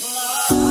Love.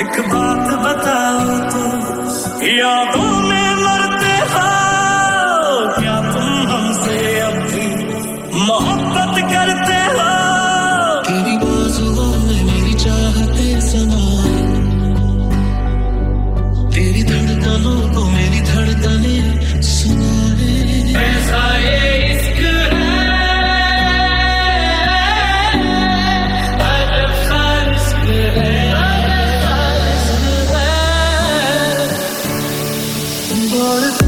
एक बात बताओ तो यादों में मरते हो क्या तुम हमसे अब भी मोहब्बत gonna